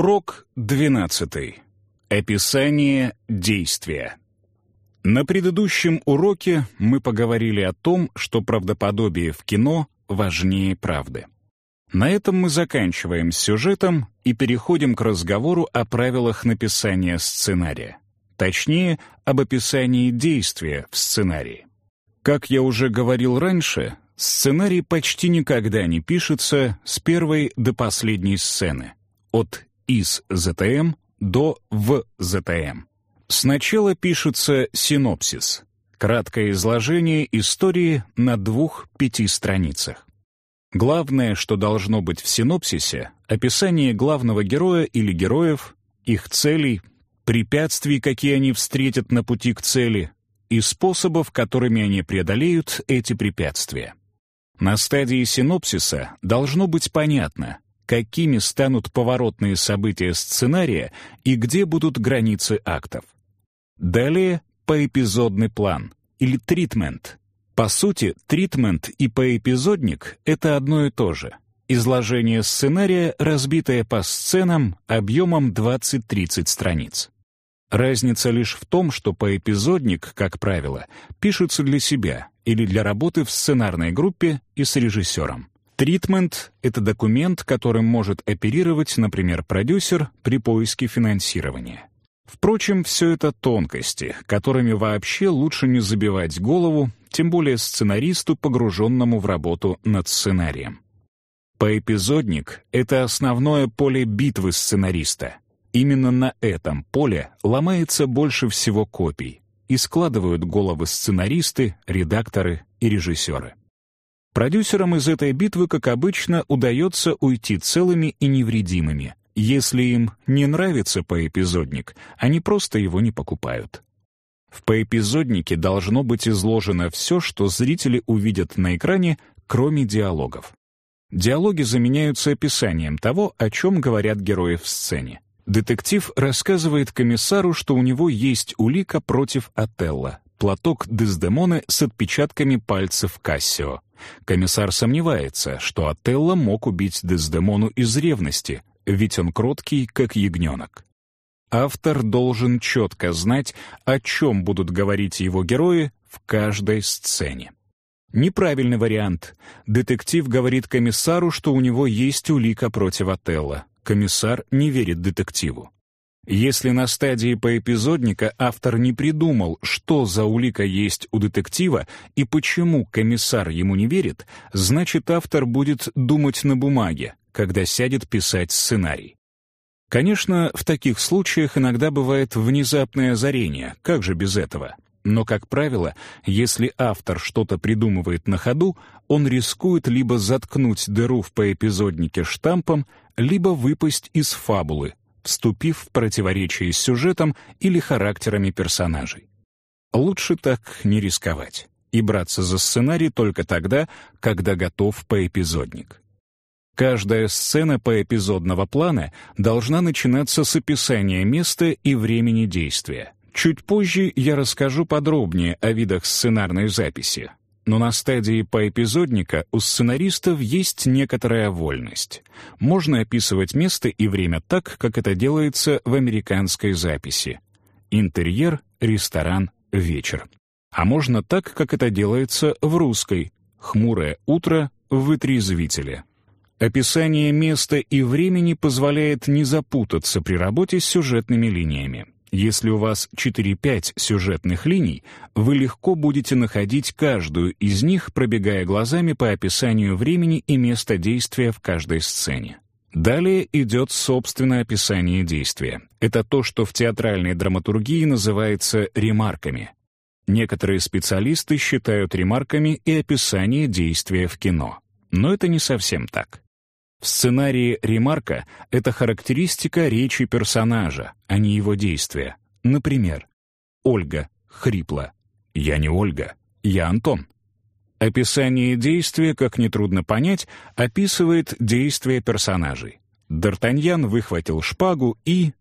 Урок 12. Описание действия. На предыдущем уроке мы поговорили о том, что правдоподобие в кино важнее правды. На этом мы заканчиваем с сюжетом и переходим к разговору о правилах написания сценария. Точнее, об описании действия в сценарии. Как я уже говорил раньше, сценарий почти никогда не пишется с первой до последней сцены, от из ЗТМ до в ЗТМ. Сначала пишется синопсис, краткое изложение истории на двух-пяти страницах. Главное, что должно быть в синопсисе — описание главного героя или героев, их целей, препятствий, какие они встретят на пути к цели, и способов, которыми они преодолеют эти препятствия. На стадии синопсиса должно быть понятно, какими станут поворотные события сценария и где будут границы актов. Далее поэпизодный план или тритмент. По сути, тритмент и поэпизодник — это одно и то же. Изложение сценария, разбитое по сценам объемом 20-30 страниц. Разница лишь в том, что поэпизодник, как правило, пишется для себя или для работы в сценарной группе и с режиссером. Тритмент — это документ, которым может оперировать, например, продюсер при поиске финансирования. Впрочем, все это тонкости, которыми вообще лучше не забивать голову, тем более сценаристу, погруженному в работу над сценарием. Поэпизодник — это основное поле битвы сценариста. Именно на этом поле ломается больше всего копий и складывают головы сценаристы, редакторы и режиссеры. Продюсерам из этой битвы, как обычно, удается уйти целыми и невредимыми. Если им не нравится поэпизодник, они просто его не покупают. В поэпизоднике должно быть изложено все, что зрители увидят на экране, кроме диалогов. Диалоги заменяются описанием того, о чем говорят герои в сцене. Детектив рассказывает комиссару, что у него есть улика против Отелла, платок Дездемоны с отпечатками пальцев Кассио. Комиссар сомневается, что Отелло мог убить Дездемону из ревности, ведь он кроткий, как ягненок. Автор должен четко знать, о чем будут говорить его герои в каждой сцене. Неправильный вариант. Детектив говорит комиссару, что у него есть улика против Отелло. Комиссар не верит детективу. Если на стадии поэпизодника автор не придумал, что за улика есть у детектива и почему комиссар ему не верит, значит автор будет думать на бумаге, когда сядет писать сценарий. Конечно, в таких случаях иногда бывает внезапное озарение, как же без этого? Но, как правило, если автор что-то придумывает на ходу, он рискует либо заткнуть дыру в поэпизоднике штампом, либо выпасть из фабулы, вступив в противоречие с сюжетом или характерами персонажей. Лучше так не рисковать и браться за сценарий только тогда, когда готов поэпизодник. Каждая сцена поэпизодного плана должна начинаться с описания места и времени действия. Чуть позже я расскажу подробнее о видах сценарной записи, но на стадии поэпизодника у сценаристов есть некоторая вольность. Можно описывать место и время так, как это делается в американской записи. Интерьер, ресторан, вечер. А можно так, как это делается в русской. Хмурое утро, вытрезвители. Описание места и времени позволяет не запутаться при работе с сюжетными линиями. Если у вас 4-5 сюжетных линий, вы легко будете находить каждую из них, пробегая глазами по описанию времени и места действия в каждой сцене. Далее идет собственное описание действия. Это то, что в театральной драматургии называется ремарками. Некоторые специалисты считают ремарками и описание действия в кино. Но это не совсем так. В сценарии ремарка — это характеристика речи персонажа, а не его действия. Например, «Ольга, хрипло. Я не Ольга, я Антон». Описание действия, как нетрудно понять, описывает действия персонажей. Д'Артаньян выхватил шпагу и...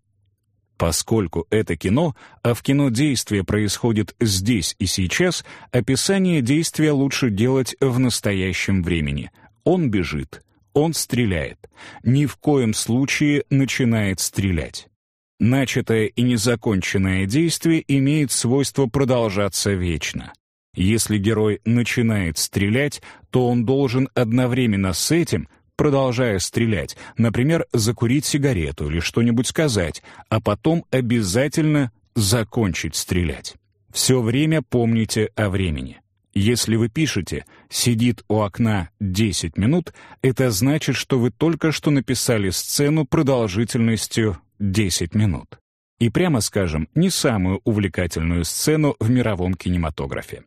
Поскольку это кино, а в кино действие происходит здесь и сейчас, описание действия лучше делать в настоящем времени. Он бежит, Он стреляет. Ни в коем случае начинает стрелять. Начатое и незаконченное действие имеет свойство продолжаться вечно. Если герой начинает стрелять, то он должен одновременно с этим, продолжая стрелять, например, закурить сигарету или что-нибудь сказать, а потом обязательно закончить стрелять. Все время помните о времени. Если вы пишете «сидит у окна 10 минут», это значит, что вы только что написали сцену продолжительностью 10 минут. И прямо скажем, не самую увлекательную сцену в мировом кинематографе.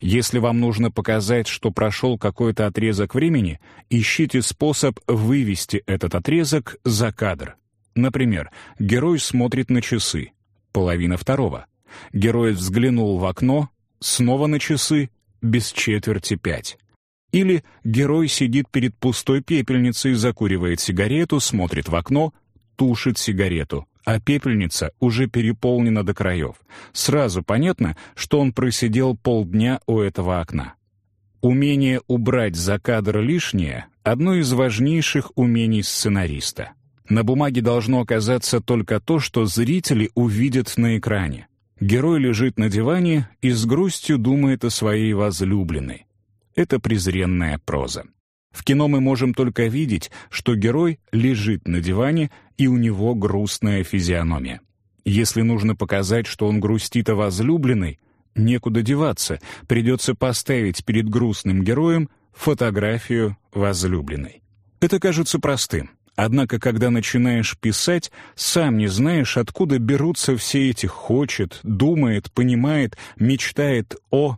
Если вам нужно показать, что прошел какой-то отрезок времени, ищите способ вывести этот отрезок за кадр. Например, герой смотрит на часы. Половина второго. Герой взглянул в окно, снова на часы, без четверти пять. Или герой сидит перед пустой пепельницей, закуривает сигарету, смотрит в окно, тушит сигарету а пепельница уже переполнена до краев. Сразу понятно, что он просидел полдня у этого окна. Умение убрать за кадр лишнее — одно из важнейших умений сценариста. На бумаге должно оказаться только то, что зрители увидят на экране. Герой лежит на диване и с грустью думает о своей возлюбленной. Это презренная проза. В кино мы можем только видеть, что герой лежит на диване, и у него грустная физиономия. Если нужно показать, что он грустит о возлюбленной, некуда деваться, придется поставить перед грустным героем фотографию возлюбленной. Это кажется простым. Однако, когда начинаешь писать, сам не знаешь, откуда берутся все эти «хочет», «думает», «понимает», «мечтает о»,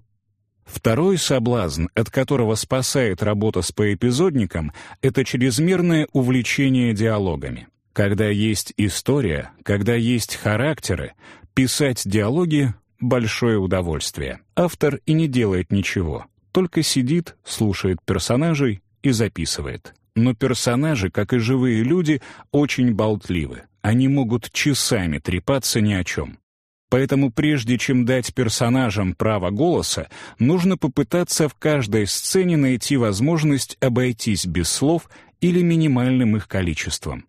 Второй соблазн, от которого спасает работа с поэпизодником, это чрезмерное увлечение диалогами. Когда есть история, когда есть характеры, писать диалоги — большое удовольствие. Автор и не делает ничего, только сидит, слушает персонажей и записывает. Но персонажи, как и живые люди, очень болтливы. Они могут часами трепаться ни о чем. Поэтому прежде чем дать персонажам право голоса, нужно попытаться в каждой сцене найти возможность обойтись без слов или минимальным их количеством.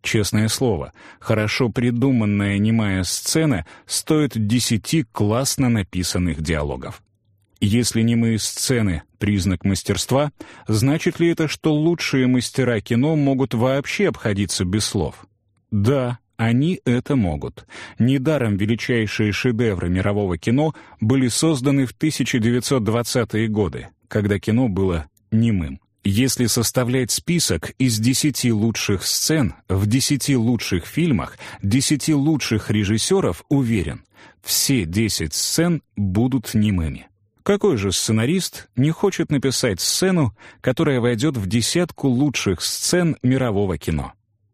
Честное слово, хорошо придуманная немая сцена стоит десяти классно написанных диалогов. Если немые сцены — признак мастерства, значит ли это, что лучшие мастера кино могут вообще обходиться без слов? Да, они это могут. Недаром величайшие шедевры мирового кино были созданы в 1920-е годы, когда кино было немым. Если составлять список из десяти лучших сцен в десяти лучших фильмах, десяти лучших режиссеров, уверен, все десять сцен будут немыми. Какой же сценарист не хочет написать сцену, которая войдет в десятку лучших сцен мирового кино?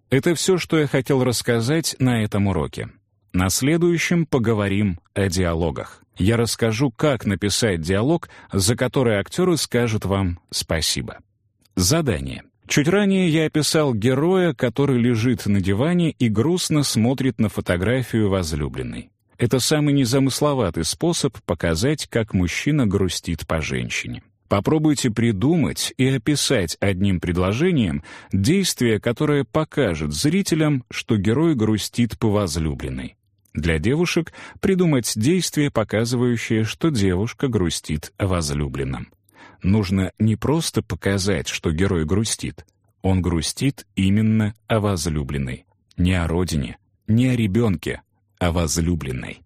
Это все, что я хотел рассказать на этом уроке. На следующем поговорим о диалогах. Я расскажу, как написать диалог, за который актеры скажут вам спасибо. Задание. Чуть ранее я описал героя, который лежит на диване и грустно смотрит на фотографию возлюбленной. Это самый незамысловатый способ показать, как мужчина грустит по женщине. Попробуйте придумать и описать одним предложением действие, которое покажет зрителям, что герой грустит по возлюбленной. Для девушек придумать действие, показывающее, что девушка грустит о возлюбленном. Нужно не просто показать, что герой грустит. Он грустит именно о возлюбленной. Не о родине, не о ребенке, о возлюбленной.